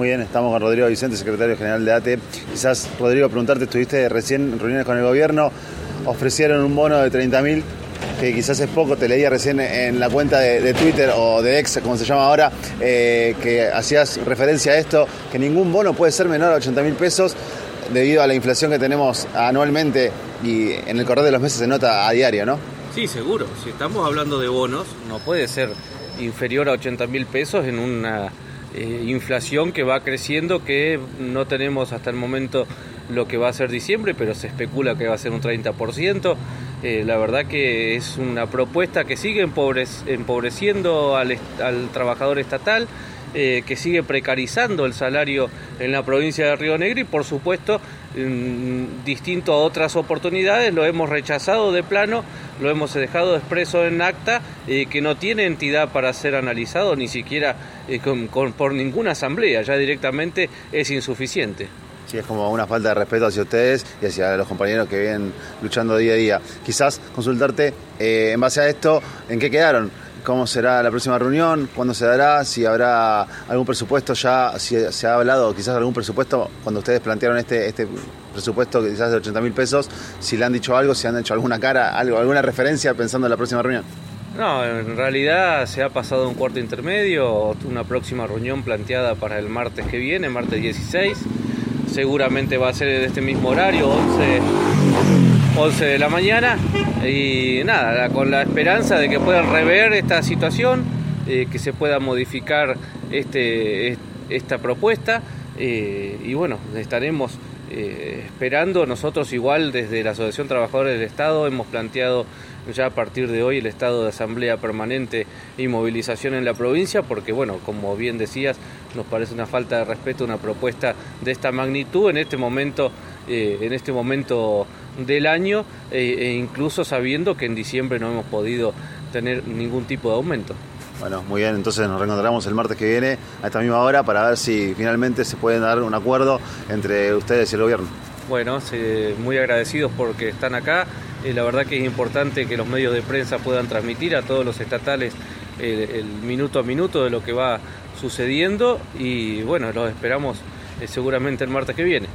Muy bien, estamos con Rodrigo Vicente, secretario general de ATE. Quizás, Rodrigo, preguntarte, estuviste recién en reuniones con el gobierno, ofrecieron un bono de 30 mil, que quizás es poco, te leía recién en la cuenta de, Twitter o de ex, como se llama ahora, eh, que hacías referencia a esto, que ningún bono puede ser menor a 80 mil pesos debido a la inflación que tenemos anualmente y en el correr de los meses se nota a diario, ¿no? Sí, seguro. Si estamos hablando de bonos, no puede ser inferior a 80 mil pesos en una eh, inflación que va creciendo, que no tenemos hasta el momento lo que va a ser diciembre, pero se especula que va a ser un 30%. Eh, la verdad que es una propuesta que sigue empobreciendo al, al trabajador estatal, eh, que sigue precarizando el salario en la provincia de Río Negro y por supuesto distinto a otras oportunidades lo hemos rechazado de plano, lo hemos dejado expreso en acta eh, que no tiene entidad para ser analizado ni siquiera eh, por ninguna asamblea, ya directamente es insuficiente. Sí, es como una falta de respeto hacia ustedes y hacia los compañeros que vienen luchando día a día. Quizás consultarte en base a esto, ¿en qué quedaron? Cómo será la próxima reunión, cuándo se dará, si habrá algún presupuesto ya, si se ha hablado quizás algún presupuesto cuando ustedes plantearon este, este presupuesto quizás de 80 mil pesos, si le han dicho algo, si han hecho alguna cara, algo, alguna referencia pensando en la próxima reunión. No, en realidad se ha pasado un cuarto intermedio, una próxima reunión planteada para el martes que viene, martes 16. Seguramente va a ser en este mismo horario, 11 11 de la mañana y nada, con la esperanza de que puedan rever esta situación, eh, que se pueda modificar este, esta propuesta eh, y bueno, estaremos eh, esperando. Nosotros igual desde la Asociación Trabajadores del Estado hemos planteado ya a partir de hoy el estado de asamblea permanente y movilización en la provincia, porque bueno, como bien decías, nos parece una falta de respeto una propuesta de esta magnitud en este momento, eh, en este momento del año, eh, e incluso sabiendo que en diciembre no hemos podido tener ningún tipo de aumento. Bueno, muy bien, entonces nos reencontramos el martes que viene a esta misma hora para ver si finalmente se puede dar un acuerdo entre ustedes y el gobierno. Bueno, muy agradecidos porque están acá. Eh, la verdad que es importante que los medios de prensa puedan transmitir a todos los estatales el, minuto a minuto de lo que va sucediendo y bueno, los esperamos eh, seguramente el martes que viene.